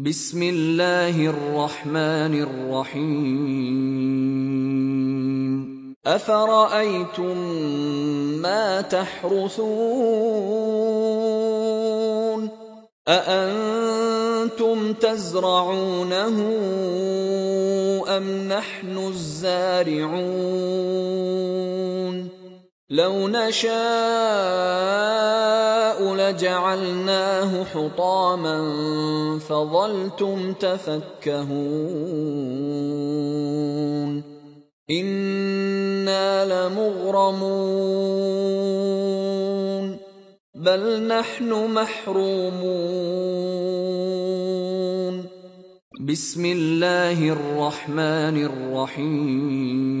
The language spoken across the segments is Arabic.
بسم الله الرحمن الرحيم. أفرأيتم ما تحرثون؟ أأنتم تزرعونه أم نحن الزارعون؟ لو نشاء لجعلناه حطاما فظلتم تفكهون. إنا لمغرمون. بل نحن محرومون. بسم الله الرحمن الرحيم.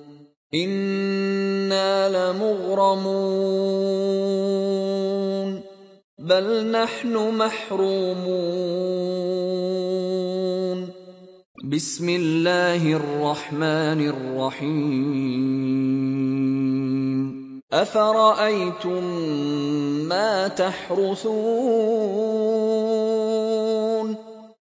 أنا لمغرمون بل نحن محرومون بسم الله الرحمن الرحيم افرايتم ما تحرثون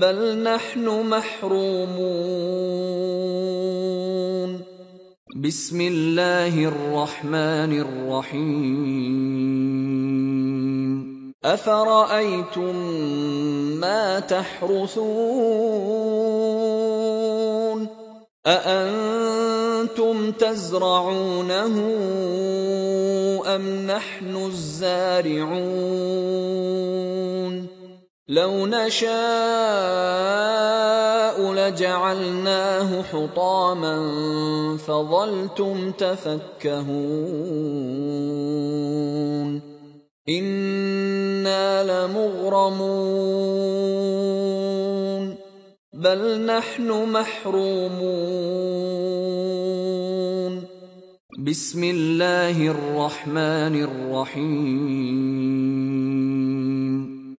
بل نحن محرومون بسم الله الرحمن الرحيم افرايتم ما تحرثون اانتم تزرعونه ام نحن الزارعون لو نشاء لجعلناه حطاما فظلتم تفكهون. إنا لمغرمون بل نحن محرومون. بسم الله الرحمن الرحيم.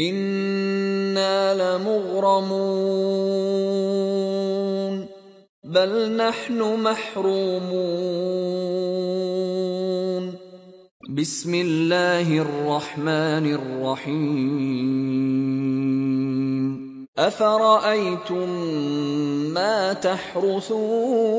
أنا لمغرمون بل نحن محرومون بسم الله الرحمن الرحيم افرايتم ما تحرثون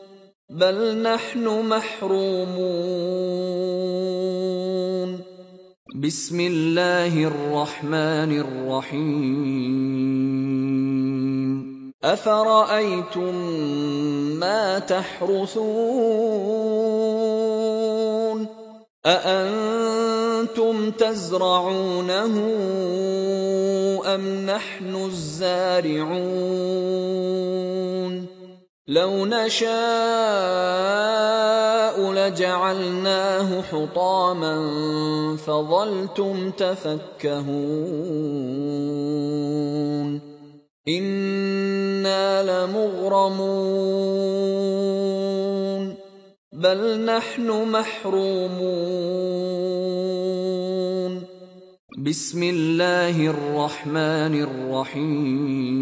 بل نحن محرومون. بسم الله الرحمن الرحيم. أفرأيتم ما تحرثون؟ أأنتم تزرعونه أم نحن الزارعون؟ لو نشاء لجعلناه حطاما فظلتم تفكهون. إنا لمغرمون بل نحن محرومون. بسم الله الرحمن الرحيم.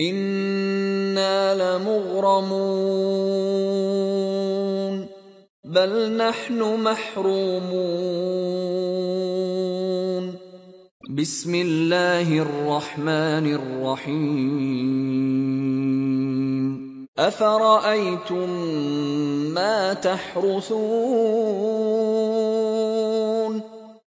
أنا لمغرمون بل نحن محرومون بسم الله الرحمن الرحيم افرايتم ما تحرثون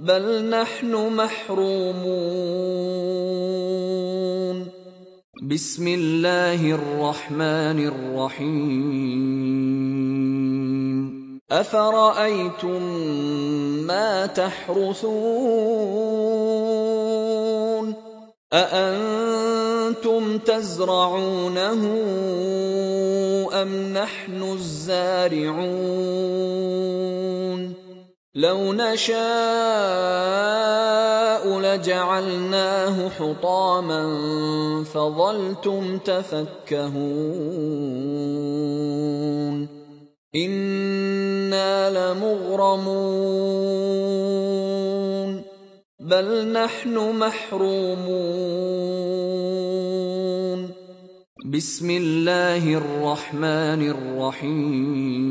بل نحن محرومون. بسم الله الرحمن الرحيم. أفرأيتم ما تحرثون؟ أأنتم تزرعونه أم نحن الزارعون؟ لو نشاء لجعلناه حطاما فظلتم تفكهون. إنا لمغرمون. بل نحن محرومون. بسم الله الرحمن الرحيم.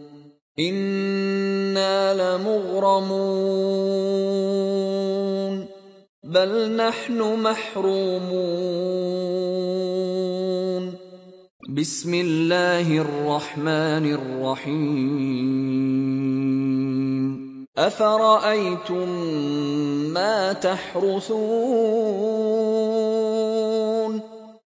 أنا لمغرمون بل نحن محرومون بسم الله الرحمن الرحيم افرايتم ما تحرثون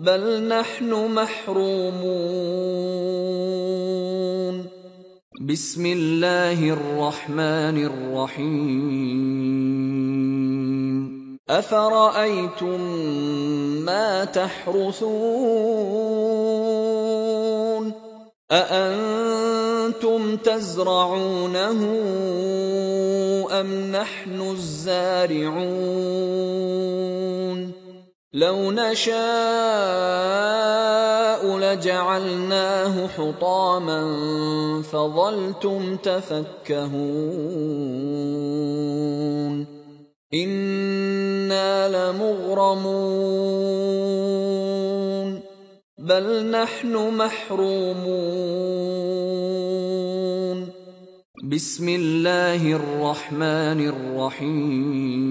بل نحن محرومون. بسم الله الرحمن الرحيم. أفرأيتم ما تحرثون؟ أأنتم تزرعونه أم نحن الزارعون؟ لو نشاء لجعلناه حطاما فظلتم تفكهون. إنا لمغرمون. بل نحن محرومون. بسم الله الرحمن الرحيم.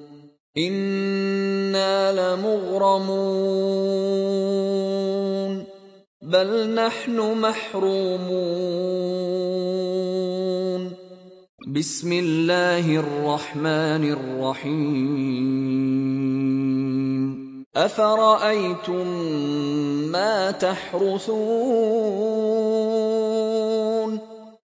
أنا لمغرمون بل نحن محرومون بسم الله الرحمن الرحيم افرايتم ما تحرثون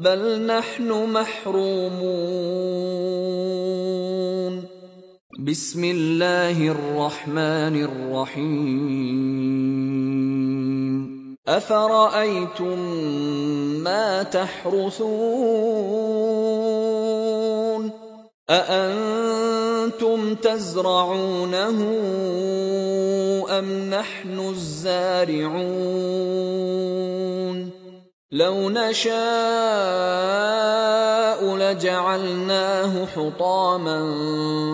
بل نحن محرومون. بسم الله الرحمن الرحيم. أفرأيتم ما تحرثون؟ أأنتم تزرعونه أم نحن الزارعون؟ لو نشاء لجعلناه حطاما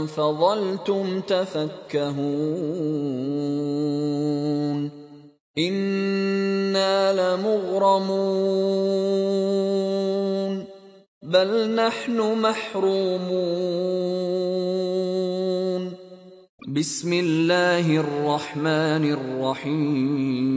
فظلتم تفكهون. إنا لمغرمون. بل نحن محرومون. بسم الله الرحمن الرحيم.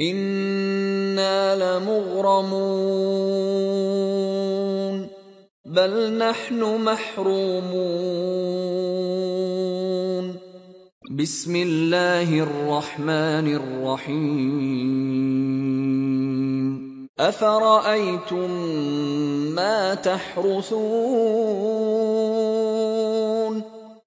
أنا لمغرمون بل نحن محرومون بسم الله الرحمن الرحيم افرايتم ما تحرثون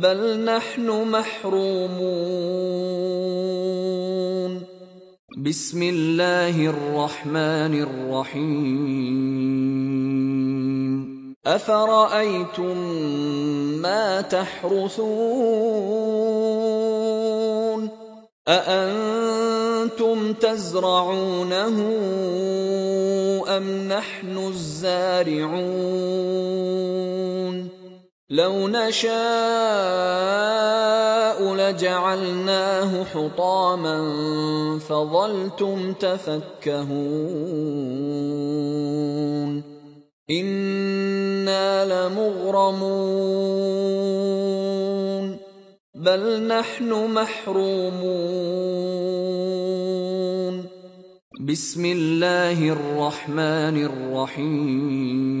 بل نحن محرومون. بسم الله الرحمن الرحيم. أفرأيتم ما تحرثون؟ أأنتم تزرعونه أم نحن الزارعون؟ لو نشاء لجعلناه حطاما فظلتم تفكهون. إنا لمغرمون. بل نحن محرومون. بسم الله الرحمن الرحيم.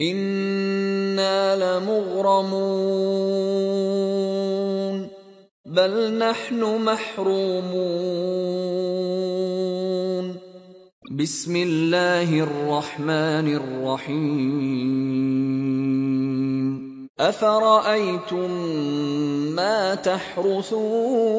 أنا لمغرمون بل نحن محرومون بسم الله الرحمن الرحيم افرايتم ما تحرثون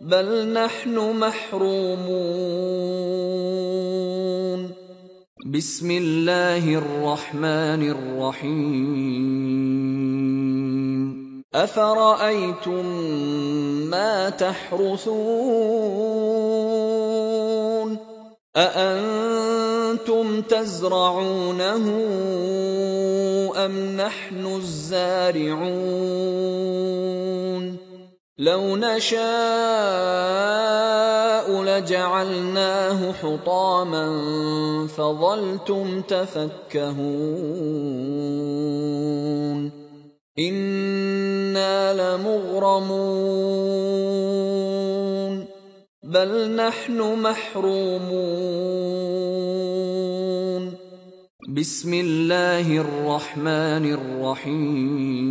بل نحن محرومون. بسم الله الرحمن الرحيم. أفرأيتم ما تحرثون؟ أأنتم تزرعونه أم نحن الزارعون؟ لو نشاء لجعلناه حطاما فظلتم تفكهون. إنا لمغرمون بل نحن محرومون. بسم الله الرحمن الرحيم.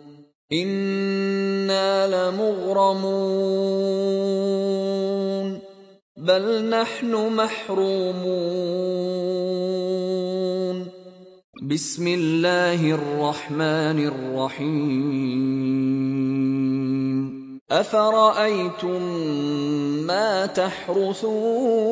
أنا لمغرمون بل نحن محرومون بسم الله الرحمن الرحيم افرايتم ما تحرثون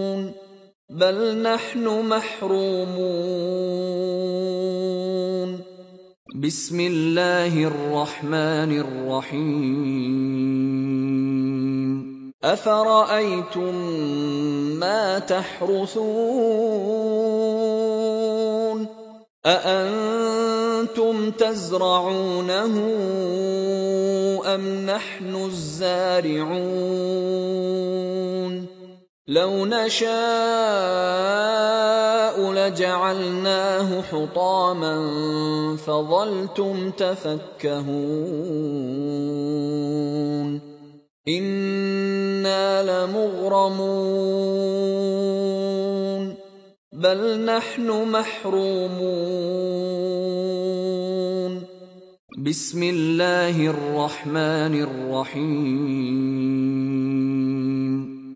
بل نحن محرومون. بسم الله الرحمن الرحيم. أفرأيتم ما تحرثون؟ أأنتم تزرعونه أم نحن الزارعون؟ لو نشاء لجعلناه حطاما فظلتم تفكهون. إنا لمغرمون. بل نحن محرومون. بسم الله الرحمن الرحيم.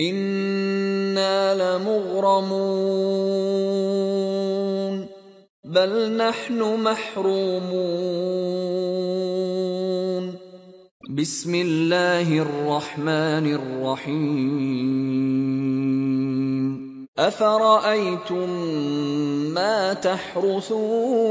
أنا لمغرمون بل نحن محرومون بسم الله الرحمن الرحيم افرايتم ما تحرثون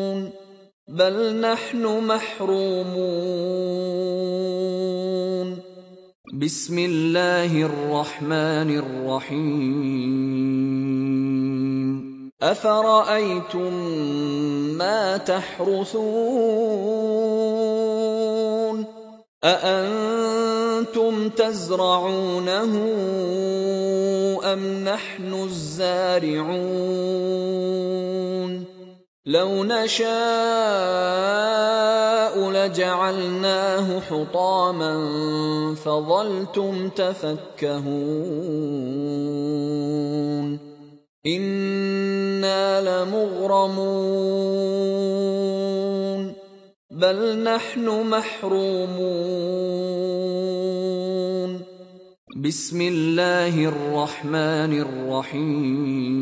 بل نحن محرومون. بسم الله الرحمن الرحيم. أفرأيتم ما تحرثون؟ أأنتم تزرعونه أم نحن الزارعون؟ لو نشاء لجعلناه حطاما فظلتم تفكهون. إنا لمغرمون. بل نحن محرومون. بسم الله الرحمن الرحيم.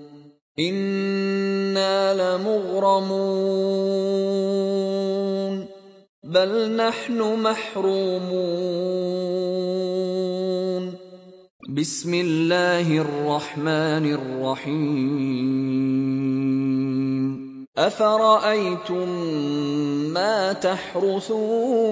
أنا لمغرمون بل نحن محرومون بسم الله الرحمن الرحيم افرايتم ما تحرثون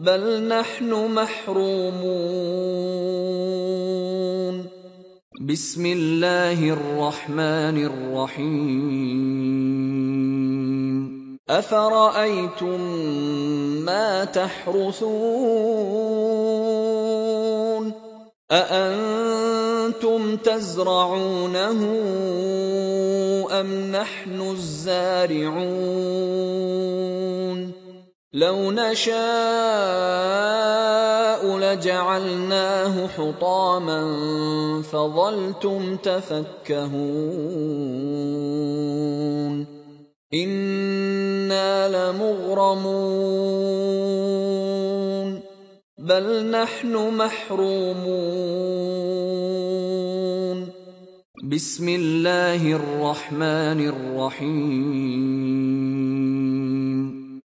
بل نحن محرومون. بسم الله الرحمن الرحيم. أفرأيتم ما تحرثون؟ أأنتم تزرعونه أم نحن الزارعون؟ لو نشاء لجعلناه حطاما فظلتم تفكهون إنا لمغرمون بل نحن محرومون بسم الله الرحمن الرحيم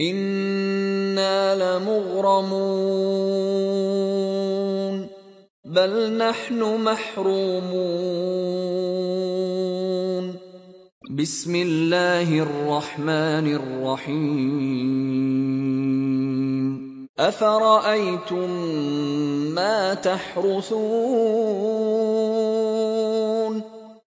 أنا لمغرمون بل نحن محرومون بسم الله الرحمن الرحيم افرايتم ما تحرثون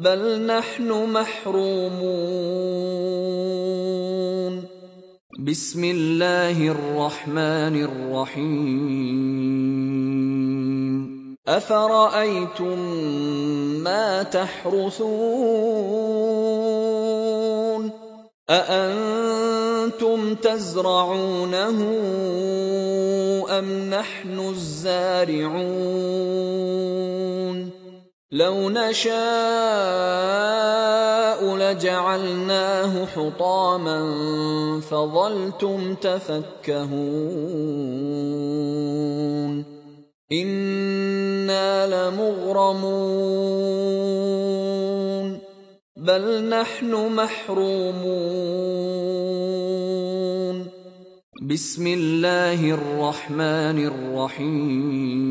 بل نحن محرومون. بسم الله الرحمن الرحيم. أفرأيتم ما تحرثون؟ أأنتم تزرعونه أم نحن الزارعون؟ لو نشاء لجعلناه حطاما فظلتم تفكهون. إنا لمغرمون. بل نحن محرومون. بسم الله الرحمن الرحيم.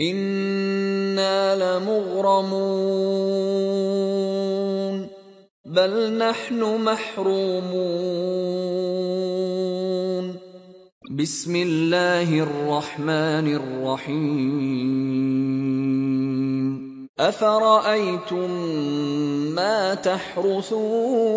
أنا لمغرمون بل نحن محرومون بسم الله الرحمن الرحيم افرايتم ما تحرثون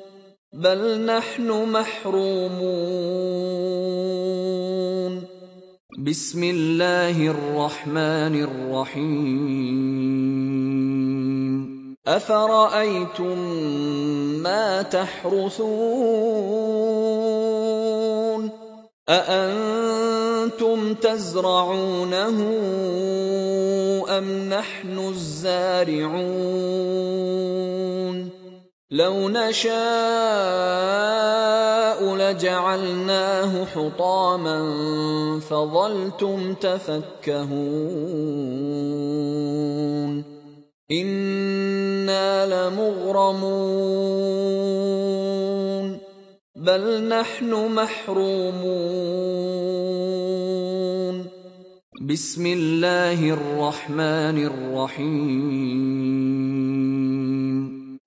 بل نحن محرومون. بسم الله الرحمن الرحيم. أفرأيتم ما تحرثون؟ أأنتم تزرعونه أم نحن الزارعون؟ لو نشاء لجعلناه حطاما فظلتم تفكهون. إنا لمغرمون. بل نحن محرومون. بسم الله الرحمن الرحيم.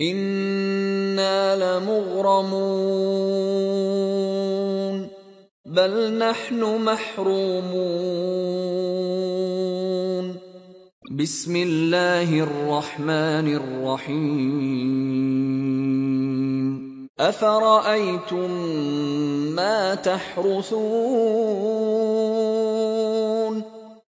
أنا لمغرمون بل نحن محرومون بسم الله الرحمن الرحيم افرايتم ما تحرثون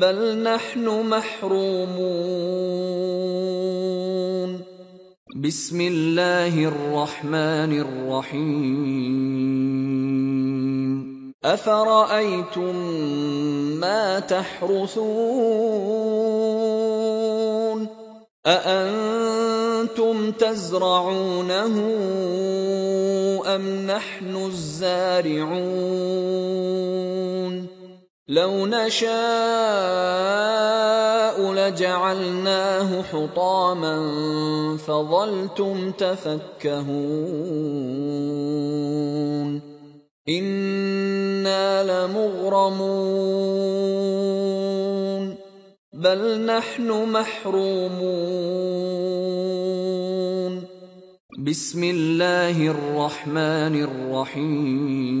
بل نحن محرومون بسم الله الرحمن الرحيم افرايتم ما تحرثون اانتم تزرعونه ام نحن الزارعون لو نشاء لجعلناه حطاما فظلتم تفكهون. إنا لمغرمون بل نحن محرومون. بسم الله الرحمن الرحيم.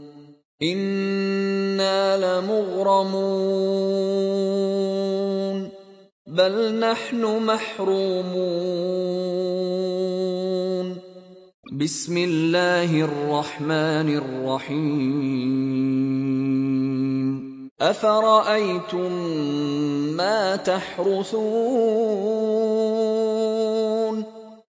أنا لمغرمون بل نحن محرومون بسم الله الرحمن الرحيم افرايتم ما تحرثون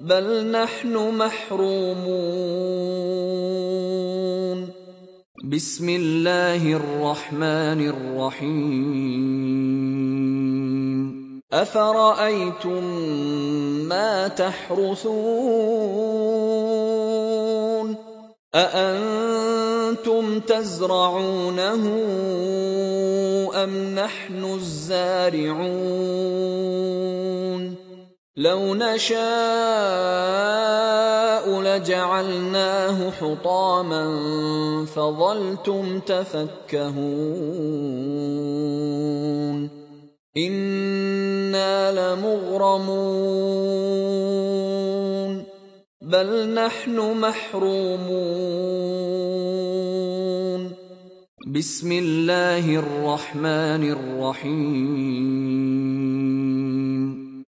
بل نحن محرومون. بسم الله الرحمن الرحيم. أفرأيتم ما تحرثون؟ أأنتم تزرعونه أم نحن الزارعون؟ لو نشاء لجعلناه حطاما فظلتم تفكهون. إنا لمغرمون. بل نحن محرومون. بسم الله الرحمن الرحيم.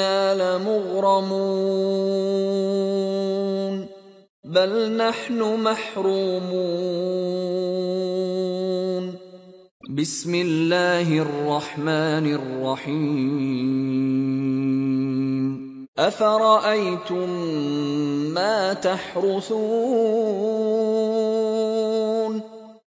أنا لمغرمون بل نحن محرومون بسم الله الرحمن الرحيم افرايتم ما تحرثون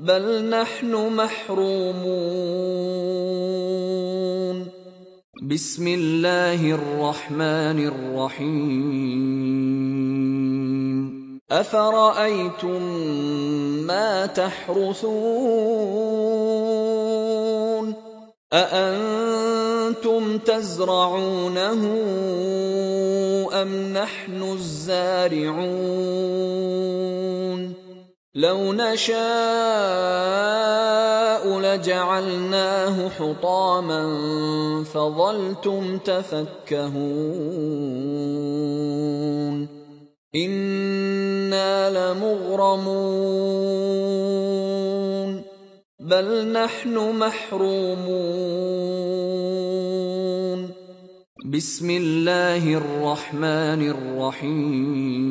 بل نحن محرومون. بسم الله الرحمن الرحيم. أفرأيتم ما تحرثون؟ أأنتم تزرعونه أم نحن الزارعون؟ لو نشاء لجعلناه حطاما فظلتم تفكهون. إنا لمغرمون. بل نحن محرومون. بسم الله الرحمن الرحيم.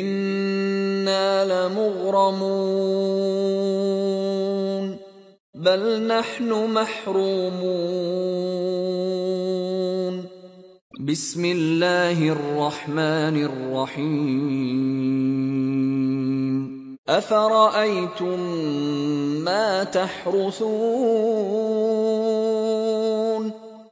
أنا لمغرمون بل نحن محرومون بسم الله الرحمن الرحيم افرايتم ما تحرثون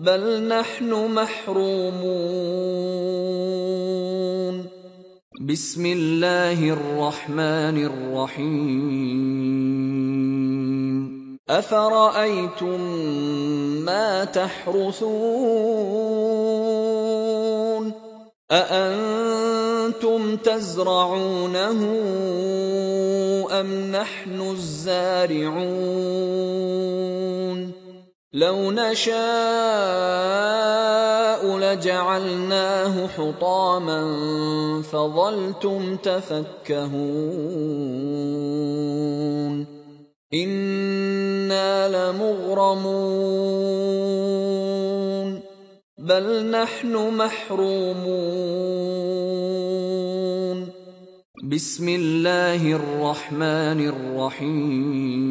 بل نحن محرومون. بسم الله الرحمن الرحيم. أفرأيتم ما تحرثون؟ أأنتم تزرعونه أم نحن الزارعون؟ لو نشاء لجعلناه حطاما فظلتم تفكهون. إنا لمغرمون. بل نحن محرومون. بسم الله الرحمن الرحيم.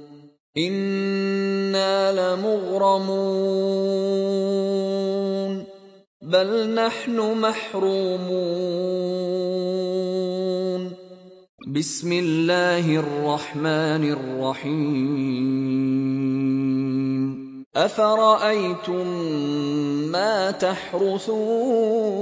أنا لمغرمون بل نحن محرومون بسم الله الرحمن الرحيم افرايتم ما تحرثون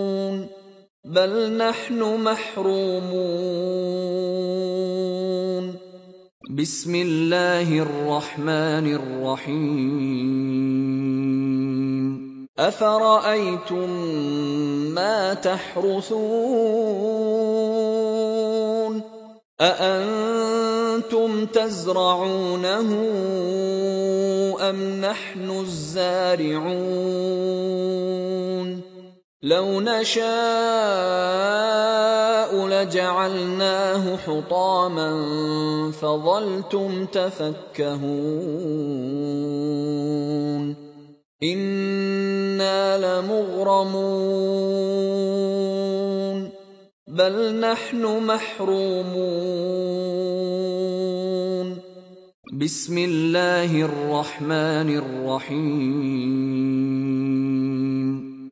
بل نحن محرومون. بسم الله الرحمن الرحيم. أفرأيتم ما تحرثون؟ أأنتم تزرعونه أم نحن الزارعون؟ لو نشاء لجعلناه حطاما فظلتم تفكهون. إنا لمغرمون. بل نحن محرومون. بسم الله الرحمن الرحيم.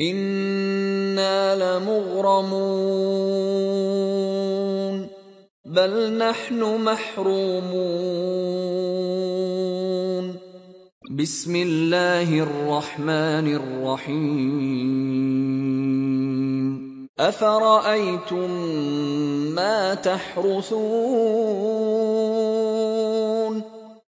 أنا لمغرمون بل نحن محرومون بسم الله الرحمن الرحيم افرايتم ما تحرثون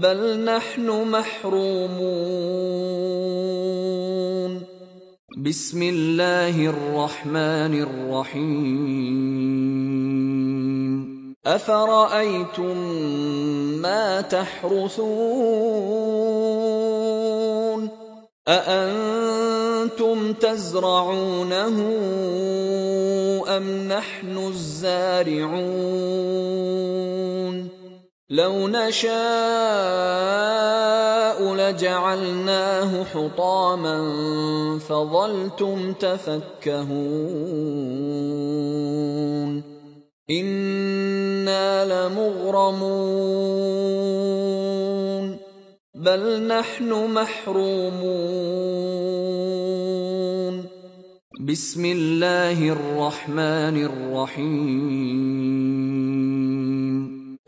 بل نحن محرومون. بسم الله الرحمن الرحيم. أفرأيتم ما تحرثون؟ أأنتم تزرعونه أم نحن الزارعون؟ لو نشاء لجعلناه حطاما فظلتم تفكهون. إنا لمغرمون. بل نحن محرومون. بسم الله الرحمن الرحيم.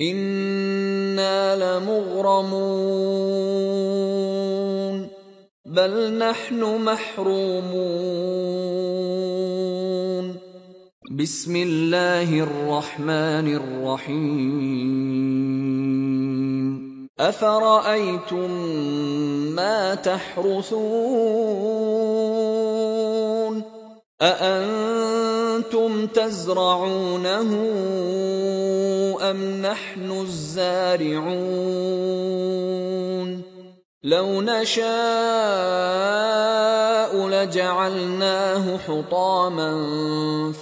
أنا لمغرمون بل نحن محرومون بسم الله الرحمن الرحيم افرايتم ما تحرثون اانتم تزرعونه أم نحن الزارعون؟ لو نشاء لجعلناه حطاما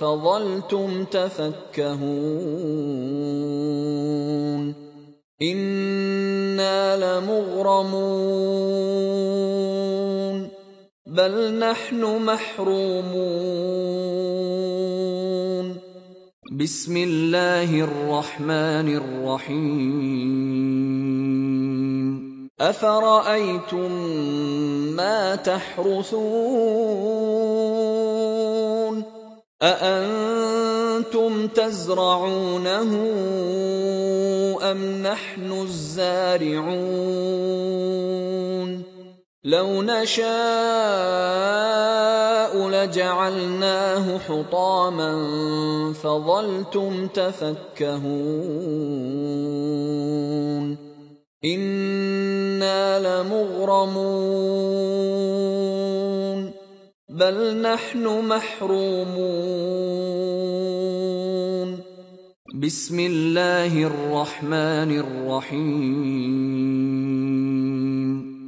فظلتم تفكهون. إنا لمغرمون. بل نحن محرومون بسم الله الرحمن الرحيم افرايتم ما تحرثون اانتم تزرعونه ام نحن الزارعون لو نشاء لجعلناه حطاما فظلتم تفكهون. إنا لمغرمون بل نحن محرومون. بسم الله الرحمن الرحيم.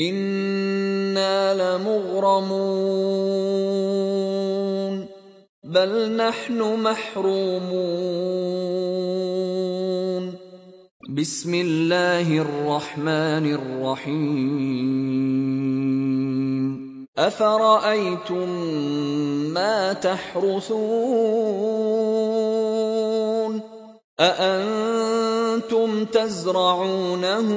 أنا لمغرمون بل نحن محرومون بسم الله الرحمن الرحيم افرايتم ما تحرثون اانتم تزرعونه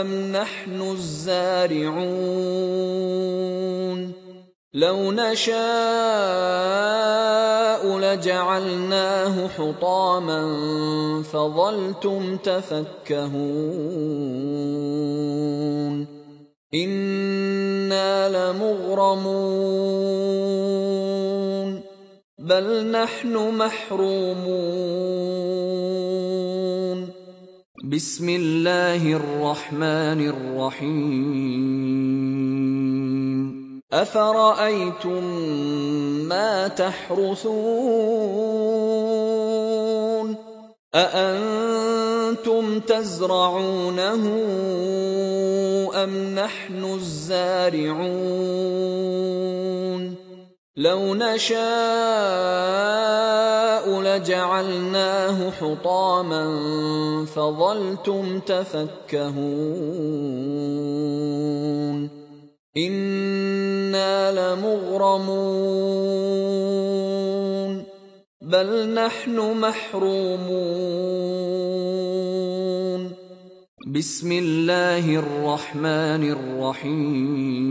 أم نحن الزارعون لو نشاء لجعلناه حطاما فظلتم تفكهون إنا لمغرمون بل نحن محرومون بسم الله الرحمن الرحيم. أفرأيتم ما تحرثون؟ أأنتم تزرعونه أم نحن الزارعون؟ لو نشاء لجعلناه حطاما فظلتم تفكهون. إنا لمغرمون بل نحن محرومون. بسم الله الرحمن الرحيم.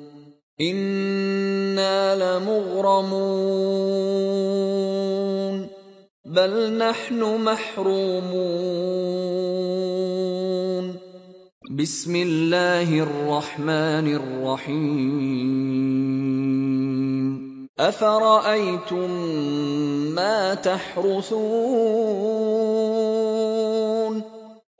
أنا لمغرمون بل نحن محرومون بسم الله الرحمن الرحيم افرايتم ما تحرثون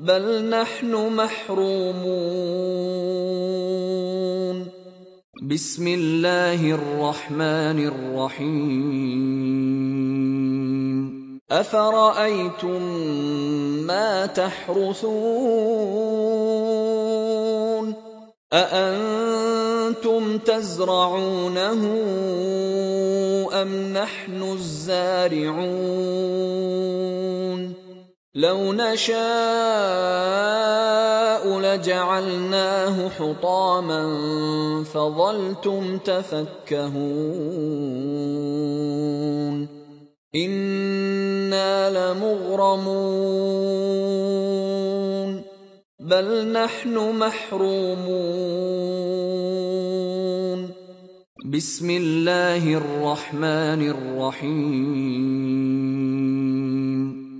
بل نحن محرومون. بسم الله الرحمن الرحيم. أفرأيتم ما تحرثون؟ أأنتم تزرعونه أم نحن الزارعون؟ لو نشاء لجعلناه حطاما فظلتم تفكهون. إنا لمغرمون. بل نحن محرومون. بسم الله الرحمن الرحيم.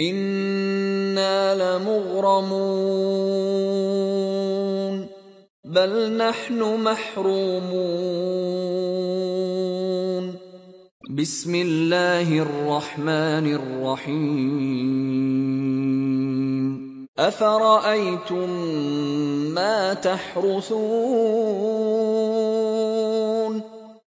أنا لمغرمون بل نحن محرومون بسم الله الرحمن الرحيم افرايتم ما تحرثون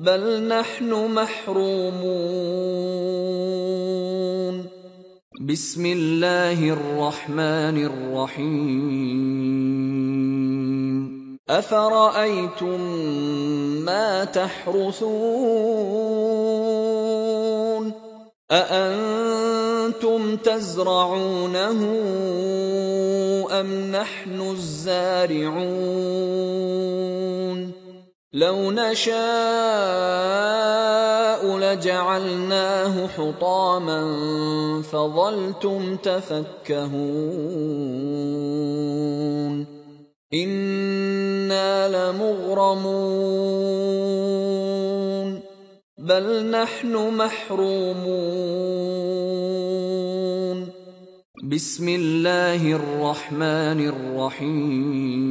بل نحن محرومون. بسم الله الرحمن الرحيم. أفرأيتم ما تحرثون؟ أأنتم تزرعونه أم نحن الزارعون؟ لو نشاء لجعلناه حطاما فظلتم تفكهون. إنا لمغرمون. بل نحن محرومون. بسم الله الرحمن الرحيم.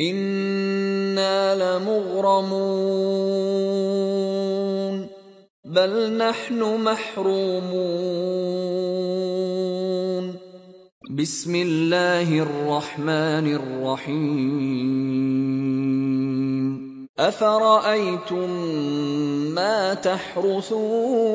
أنا لمغرمون بل نحن محرومون بسم الله الرحمن الرحيم افرايتم ما تحرثون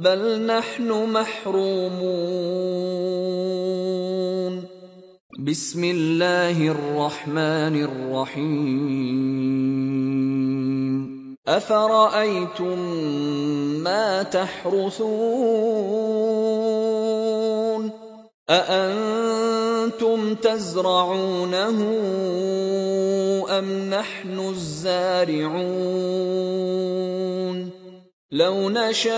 بل نحن محرومون. بسم الله الرحمن الرحيم. أفرأيتم ما تحرثون؟ أأنتم تزرعونه أم نحن الزارعون؟ لو نشاء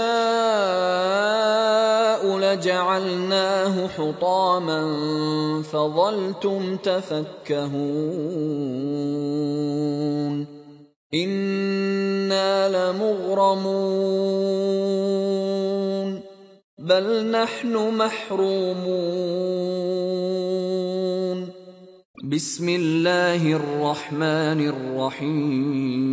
لجعلناه حطاما فظلتم تفكهون. إنا لمغرمون. بل نحن محرومون. بسم الله الرحمن الرحيم.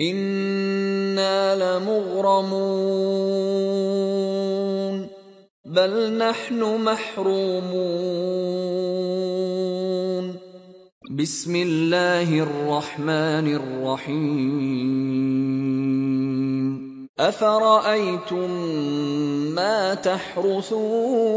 أنا لمغرمون بل نحن محرومون بسم الله الرحمن الرحيم افرايتم ما تحرثون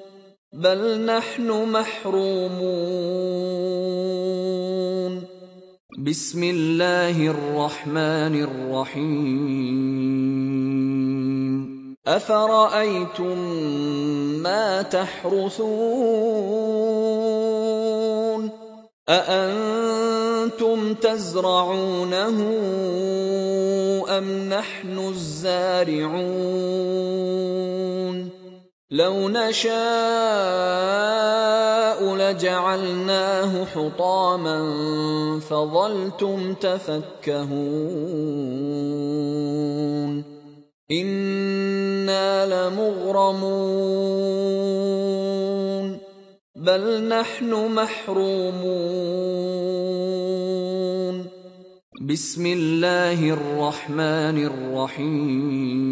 بل نحن محرومون. بسم الله الرحمن الرحيم. أفرأيتم ما تحرثون؟ أأنتم تزرعونه أم نحن الزارعون؟ لو نشاء لجعلناه حطاما فظلتم تفكهون. إنا لمغرمون. بل نحن محرومون. بسم الله الرحمن الرحيم.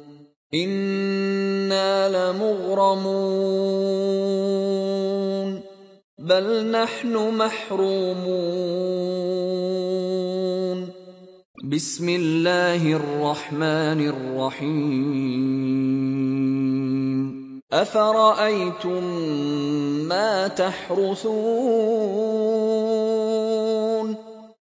أنا لمغرمون بل نحن محرومون بسم الله الرحمن الرحيم افرايتم ما تحرثون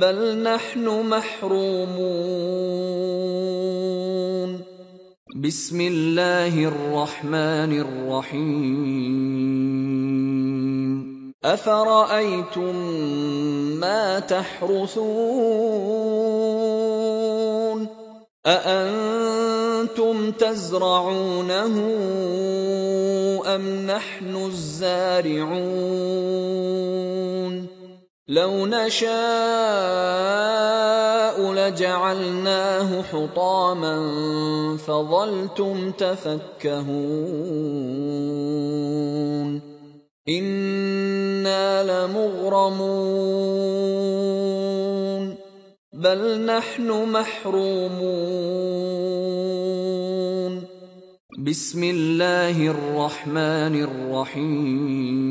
بل نحن محرومون بسم الله الرحمن الرحيم افرايتم ما تحرثون اانتم تزرعونه ام نحن الزارعون لو نشاء لجعلناه حطاما فظلتم تفكهون. إنا لمغرمون بل نحن محرومون. بسم الله الرحمن الرحيم.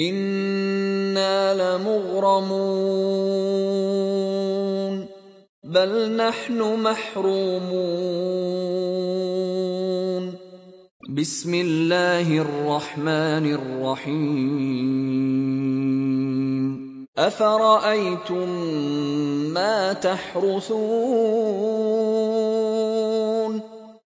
أنا لمغرمون بل نحن محرومون بسم الله الرحمن الرحيم افرايتم ما تحرثون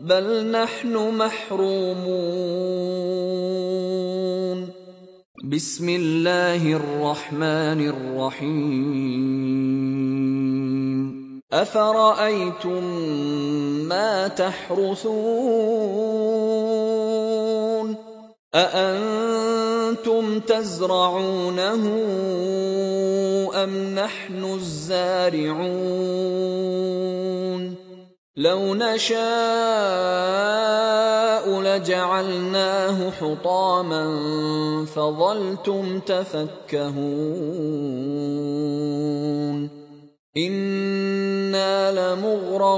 بل نحن محرومون. بسم الله الرحمن الرحيم. أفرأيتم ما تحرثون؟ أأنتم تزرعونه أم نحن الزارعون؟ لو نشاء لجعلناه حطاما فظلتم تفكهون. إنا لمغرمون.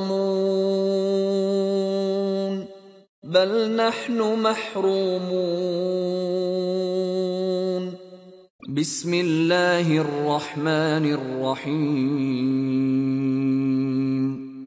بل نحن محرومون. بسم الله الرحمن الرحيم.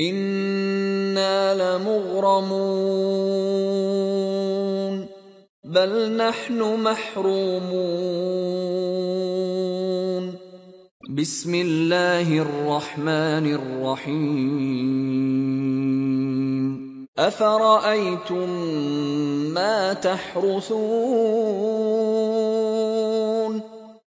أنا لمغرمون بل نحن محرومون بسم الله الرحمن الرحيم افرايتم ما تحرثون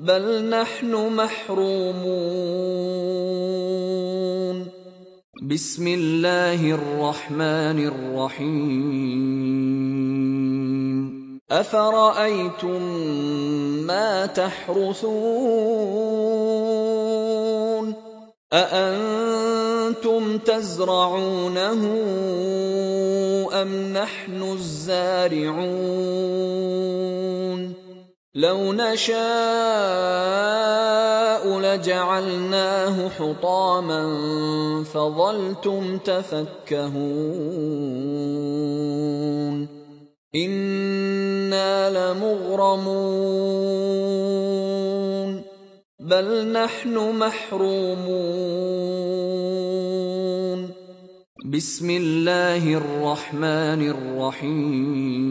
بل نحن محرومون. بسم الله الرحمن الرحيم. أفرأيتم ما تحرثون؟ أأنتم تزرعونه أم نحن الزارعون؟ لو نشاء لجعلناه حطاما فظلتم تفكهون. إنا لمغرمون. بل نحن محرومون. بسم الله الرحمن الرحيم.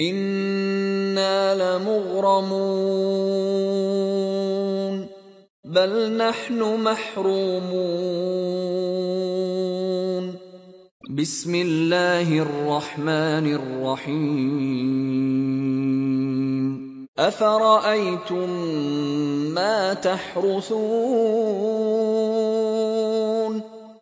أنا لمغرمون بل نحن محرومون بسم الله الرحمن الرحيم افرايتم ما تحرثون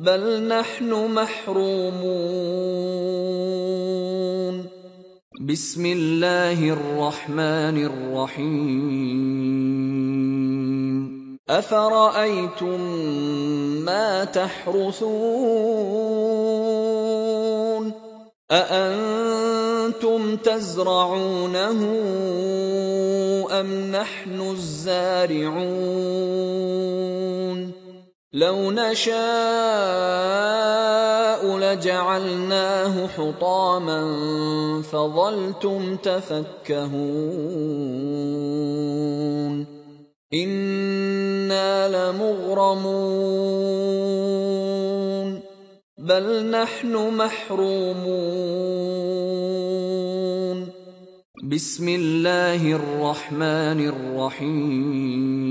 بل نحن محرومون. بسم الله الرحمن الرحيم. أفرأيتم ما تحرثون؟ أأنتم تزرعونه أم نحن الزارعون؟ لو نشاء لجعلناه حطاما فظلتم تفكهون. إنا لمغرمون. بل نحن محرومون. بسم الله الرحمن الرحيم.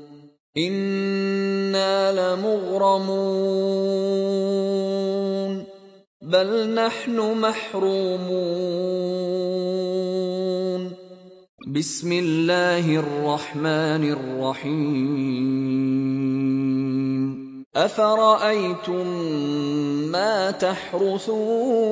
أنا لمغرمون بل نحن محرومون بسم الله الرحمن الرحيم افرايتم ما تحرثون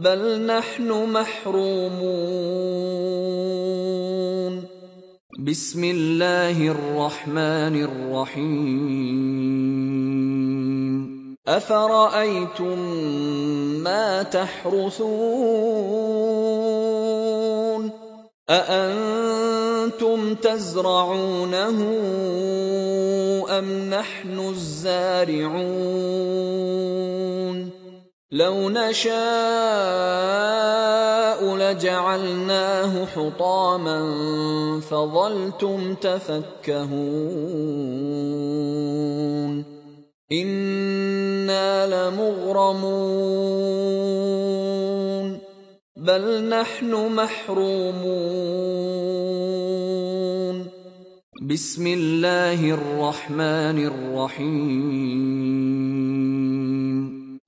بل نحن محرومون. بسم الله الرحمن الرحيم. أفرأيتم ما تحرثون؟ أأنتم تزرعونه أم نحن الزارعون؟ لو نشاء لجعلناه حطاما فظلتم تفكهون. إنا لمغرمون. بل نحن محرومون. بسم الله الرحمن الرحيم.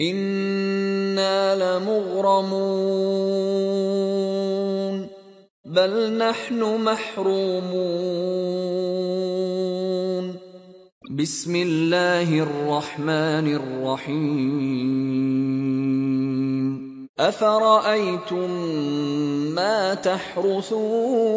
أنا لمغرمون بل نحن محرومون بسم الله الرحمن الرحيم افرايتم ما تحرثون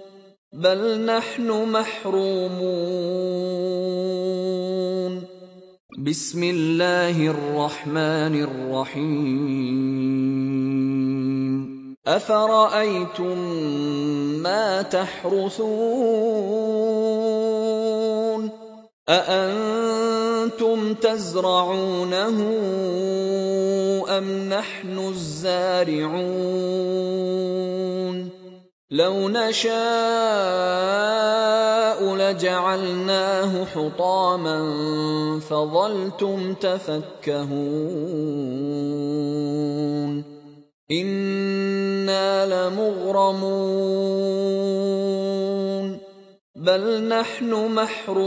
بل نحن محرومون. بسم الله الرحمن الرحيم. أفرأيتم ما تحرثون؟ أأنتم تزرعونه أم نحن الزارعون؟ لو نشاء لجعلناه حطاما فظلتم تفكهون. إنا لمغرمون. بل نحن محرومون.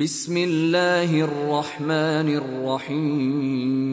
بسم الله الرحمن الرحيم.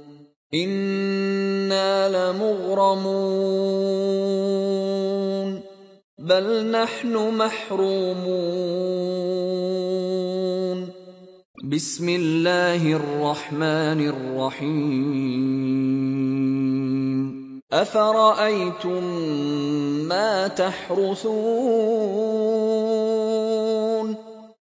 أنا لمغرمون بل نحن محرومون بسم الله الرحمن الرحيم افرايتم ما تحرثون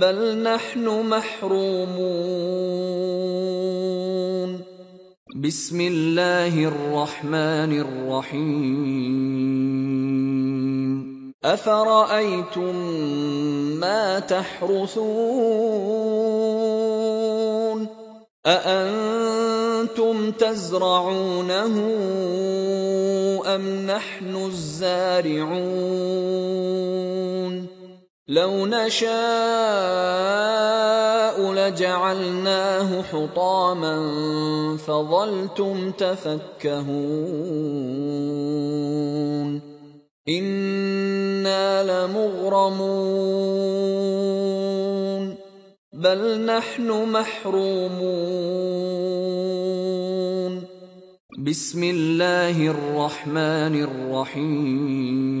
بل نحن محرومون. بسم الله الرحمن الرحيم. أفرأيتم ما تحرثون؟ أأنتم تزرعونه أم نحن الزارعون؟ لو نشاء لجعلناه حطاما فظلتم تفكهون. إنا لمغرمون بل نحن محرومون. بسم الله الرحمن الرحيم.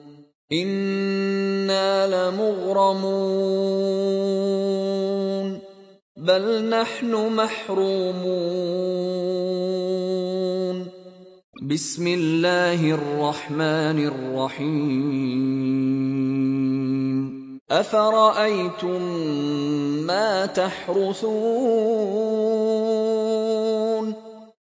أنا لمغرمون بل نحن محرومون بسم الله الرحمن الرحيم افرايتم ما تحرثون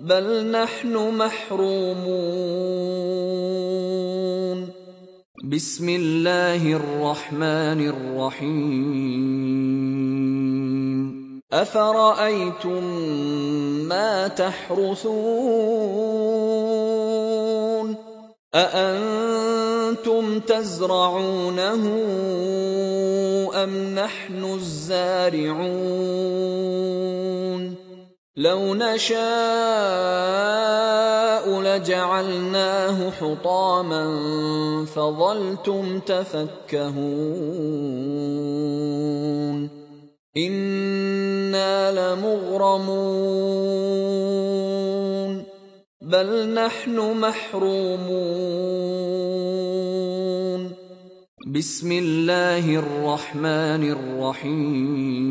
بل نحن محرومون. بسم الله الرحمن الرحيم. أفرأيتم ما تحرثون؟ أأنتم تزرعونه أم نحن الزارعون؟ لو نشاء لجعلناه حطاما فظلتم تفكهون. إنا لمغرمون بل نحن محرومون. بسم الله الرحمن الرحيم.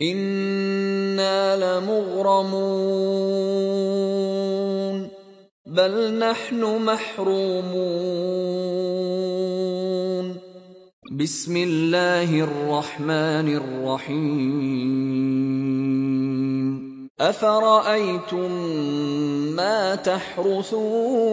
أنا لمغرمون بل نحن محرومون بسم الله الرحمن الرحيم افرايتم ما تحرثون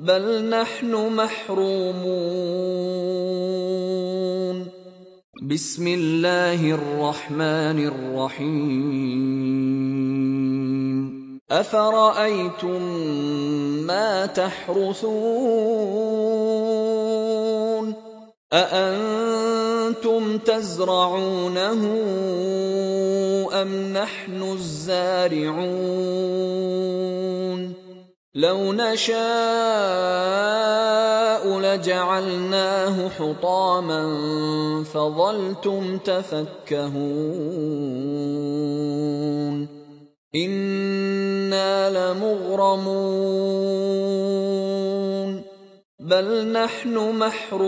بل نحن محرومون. بسم الله الرحمن الرحيم. أفرأيتم ما تحرثون؟ أأنتم تزرعونه أم نحن الزارعون؟ لو نشاء لجعلناه حطاما فظلتم تفكهون. إنا لمغرمون. بل نحن محرومون.